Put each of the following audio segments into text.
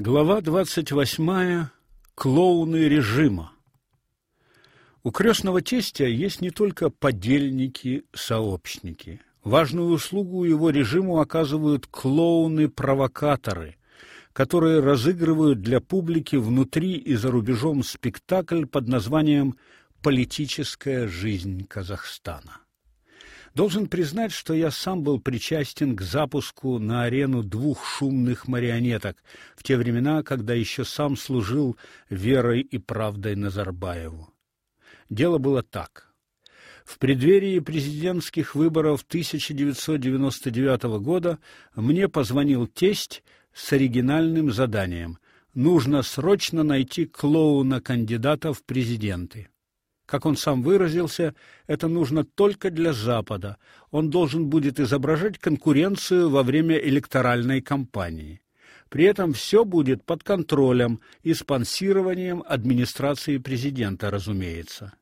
Глава 28. Клоуны режима. У крестного тестя есть не только подельники, сообщники. Важную услугу его режиму оказывают клоуны-провокаторы, которые разыгрывают для публики внутри и за рубежом спектакль под названием «Политическая жизнь Казахстана». Должен признать, что я сам был причастен к запуску на арену двух шумных марионеток в те времена, когда еще сам служил верой и правдой Назарбаеву. Дело было так: в преддверии президентских выборов 1999 года мне позвонил тесть с оригинальным заданием: нужно срочно найти клоуна-кандидата в президенты. Как он сам выразился, это нужно только для Запада. Он должен будет изображать конкуренцию во время электоральной кампании. При этом все будет под контролем и спонсированием администрации президента, разумеется.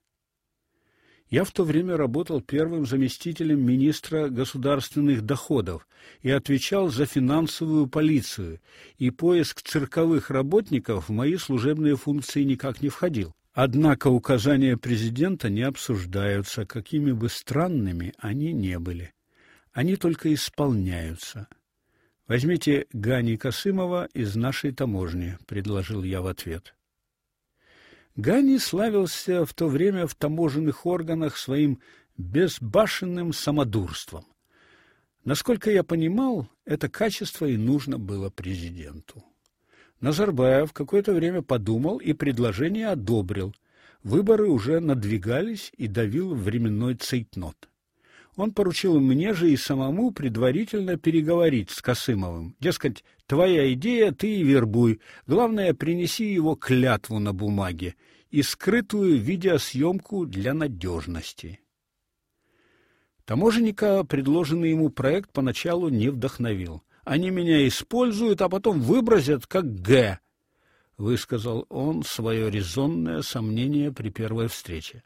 Я в то время работал первым заместителем министра государственных доходов и отвечал за финансовую полицию, и поиск цирковых работников в мои служебные функции никак не входил. Однако указания президента не обсуждаются, какими бы странными они не были. Они только исполняются. Возьмите Гани Касымова из нашей таможни, предложил я в ответ. Гани славился в то время в таможенных органах своим безбашенным самодурством. Насколько я понимал, это качество и нужно было президенту. Назарбаев какое-то время подумал и предложение одобрил. Выборы уже надвигались и давил временной цейтнот. Он поручил мне же и самому предварительно переговорить с Касымовым. Дескать, твоя идея, ты и вербуй. Главное, принеси его клятву на бумаге и скрытую видеосъемку для надежности. Таможенника предложенный ему проект поначалу не вдохновил. Они меня используют, а потом выбросят как Г, высказал он свое резонное сомнение при первой встрече.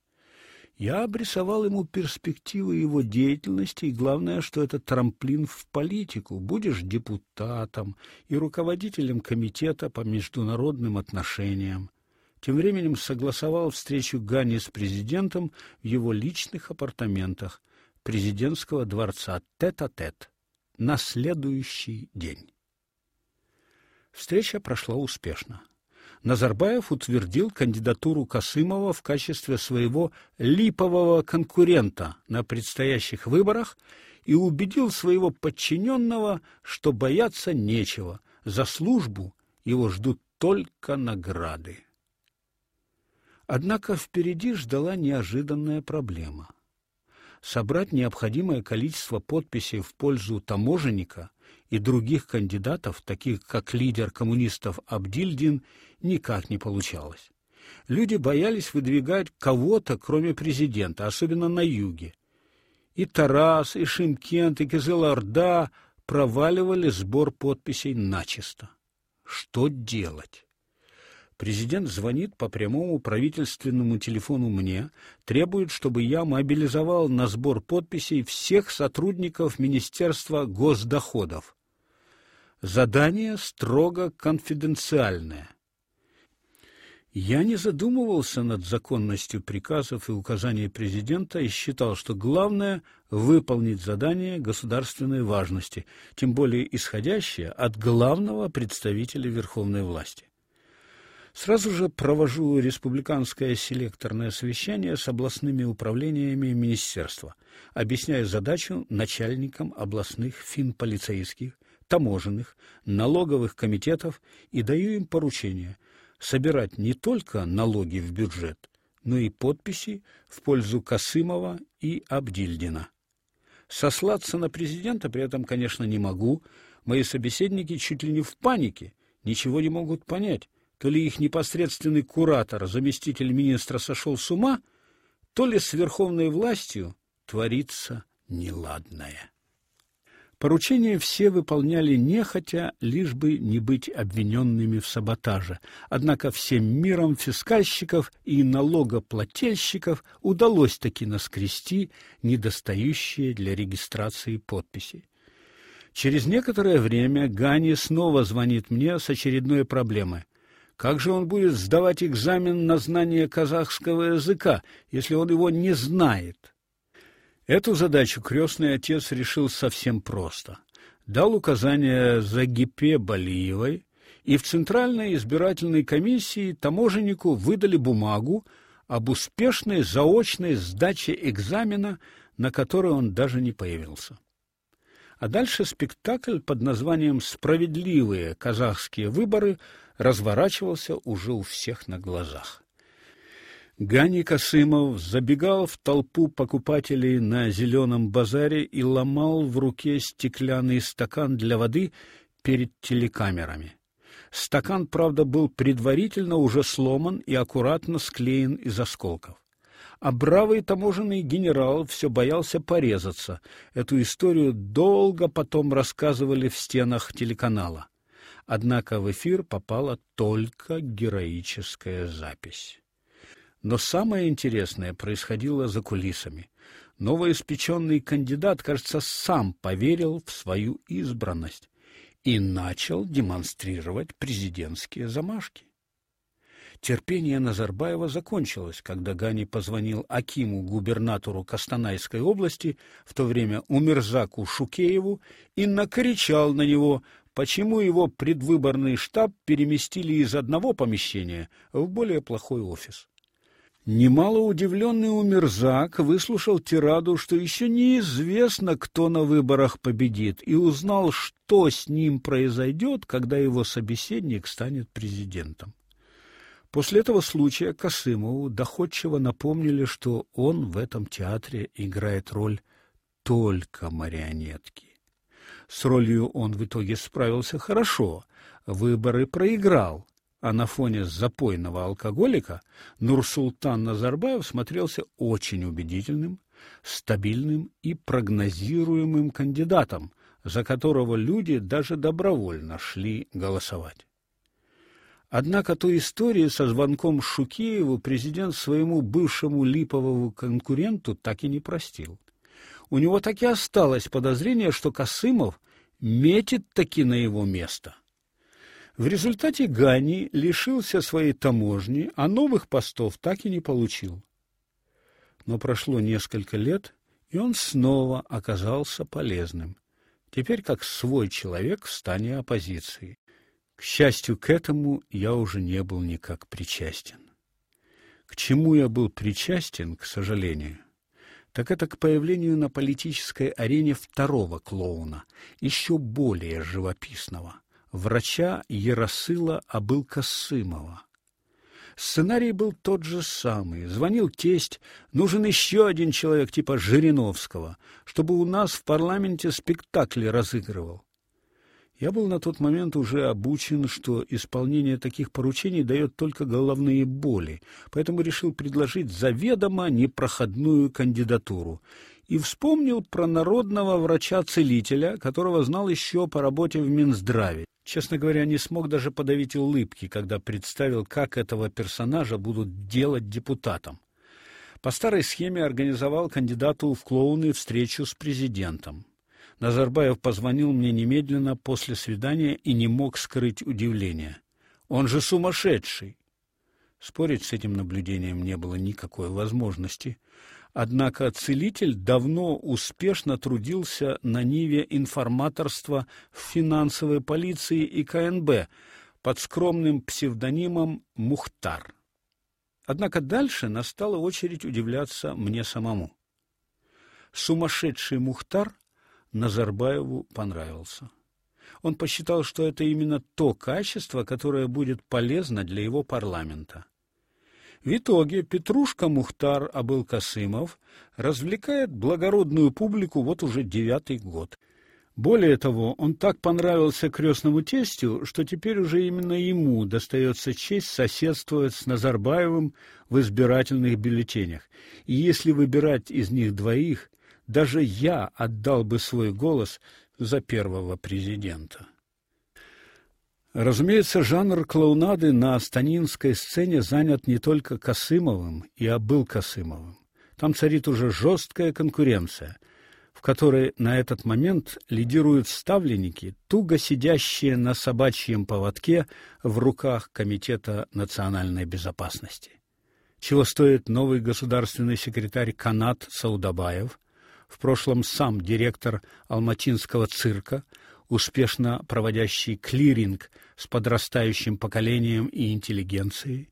Я обрисовал ему перспективы его деятельности и главное, что это трамплин в политику. Будешь депутатом и руководителем комитета по международным отношениям. Тем временем согласовал встречу Гани с президентом в его личных апартаментах президентского дворца тет-а-тет. -тет на следующий день. Встреча прошла успешно. Назарбаев утвердил кандидатуру Касымова в качестве своего липового конкурента на предстоящих выборах и убедил своего подчиненного, что бояться нечего, за службу его ждут только награды. Однако впереди ждала неожиданная проблема — собрать необходимое количество подписей в пользу таможенника и других кандидатов, таких как лидер коммунистов Абдильдин, никак не получалось. Люди боялись выдвигать кого-то, кроме президента, особенно на юге. И Тарас, и Шимкент, и Кызылорда проваливали сбор подписей начисто. Что делать? Президент звонит по прямому правительственному телефону мне, требует, чтобы я мобилизовал на сбор подписей всех сотрудников Министерства госдоходов. Задание строго конфиденциальное. Я не задумывался над законностью приказов и указаний президента и считал, что главное выполнить задание государственной важности, тем более исходящее от главного представителя верховной власти. Сразу же провожу республиканское селекторное совещание с областными управлениями министерства, объясняю задачу начальникам областных финполицейских, таможенных, налоговых комитетов и даю им поручение собирать не только налоги в бюджет, но и подписи в пользу Касымова и Абдильдина. Сослаться на президента при этом, конечно, не могу. Мои собеседники чуть ли не в панике, ничего не могут понять то ли их непосредственный куратор, заместитель министра сошел с ума, то ли с верховной властью творится неладное. Поручения все выполняли нехотя, лишь бы не быть обвиненными в саботаже. Однако всем миром фискальщиков и налогоплательщиков удалось таки наскрести недостающие для регистрации подписи. Через некоторое время Гани снова звонит мне с очередной проблемой. Как же он будет сдавать экзамен на знание казахского языка, если он его не знает? Эту задачу крестный отец решил совсем просто. Дал указание Загипе Балиевой, и в Центральной избирательной комиссии таможеннику выдали бумагу об успешной заочной сдаче экзамена, на который он даже не появился. А дальше спектакль под названием Справедливые казахские выборы разворачивался уже у всех на глазах. Гани Касымов забегал в толпу покупателей на зеленом базаре и ломал в руке стеклянный стакан для воды перед телекамерами. Стакан, правда, был предварительно уже сломан и аккуратно склеен из осколков. А бравый таможенный генерал все боялся порезаться. Эту историю долго потом рассказывали в стенах телеканала. Однако в эфир попала только героическая запись. Но самое интересное происходило за кулисами. Новоиспеченный кандидат, кажется, сам поверил в свою избранность и начал демонстрировать президентские замашки. Терпение Назарбаева закончилось, когда Гани позвонил Акиму, губернатору Костанайской области, в то время Умерзаку Шукееву, и накричал на него, почему его предвыборный штаб переместили из одного помещения в более плохой офис. Немало удивленный Умерзак выслушал тираду, что еще неизвестно, кто на выборах победит, и узнал, что с ним произойдет, когда его собеседник станет президентом. После этого случая Касымову доходчиво напомнили, что он в этом театре играет роль только марионетки. С ролью он в итоге справился хорошо, выборы проиграл, а на фоне запойного алкоголика Нурсултан Назарбаев смотрелся очень убедительным, стабильным и прогнозируемым кандидатом, за которого люди даже добровольно шли голосовать. Однако ту историю со звонком Шукееву президент своему бывшему липовому конкуренту так и не простил у него так и осталось подозрение, что Касымов метит таки на его место. В результате Гани лишился своей таможни, а новых постов так и не получил. Но прошло несколько лет, и он снова оказался полезным. Теперь как свой человек в стане оппозиции. К счастью, к этому я уже не был никак причастен. К чему я был причастен, к сожалению, так это к появлению на политической арене второго клоуна, еще более живописного, врача Яросыла Абылкасымова. Сценарий был тот же самый. Звонил тесть, нужен еще один человек типа Жириновского, чтобы у нас в парламенте спектакли разыгрывал. Я был на тот момент уже обучен, что исполнение таких поручений дает только головные боли, поэтому решил предложить заведомо непроходную кандидатуру и вспомнил про народного врача-целителя, которого знал еще по работе в Минздраве. Честно говоря, не смог даже подавить улыбки, когда представил, как этого персонажа будут делать депутатом. По старой схеме организовал кандидату в клоуны встречу с президентом. Назарбаев позвонил мне немедленно после свидания и не мог скрыть удивления. Он же сумасшедший. Спорить с этим наблюдением не было никакой возможности. Однако целитель давно успешно трудился на ниве информаторства в финансовой полиции и КНБ под скромным псевдонимом Мухтар. Однако дальше настала очередь удивляться мне самому. Сумасшедший Мухтар Назарбаеву понравился. Он посчитал, что это именно то качество, которое будет полезно для его парламента. В итоге Петрушка Мухтар Абыл-Касымов развлекает благородную публику вот уже девятый год. Более того, он так понравился крестному тестю, что теперь уже именно ему достается честь соседствовать с Назарбаевым в избирательных бюллетенях. И если выбирать из них двоих, даже я отдал бы свой голос за первого президента. Разумеется, жанр клоунады на станинской сцене занят не только Касымовым и Абыл Касымовым. Там царит уже жесткая конкуренция. В которой на этот момент лидируют ставленники, туго сидящие на собачьем поводке в руках Комитета национальной безопасности. Чего стоит новый государственный секретарь Канат Саудабаев, в прошлом сам директор Алматинского цирка, успешно проводящий клиринг с подрастающим поколением и интеллигенцией,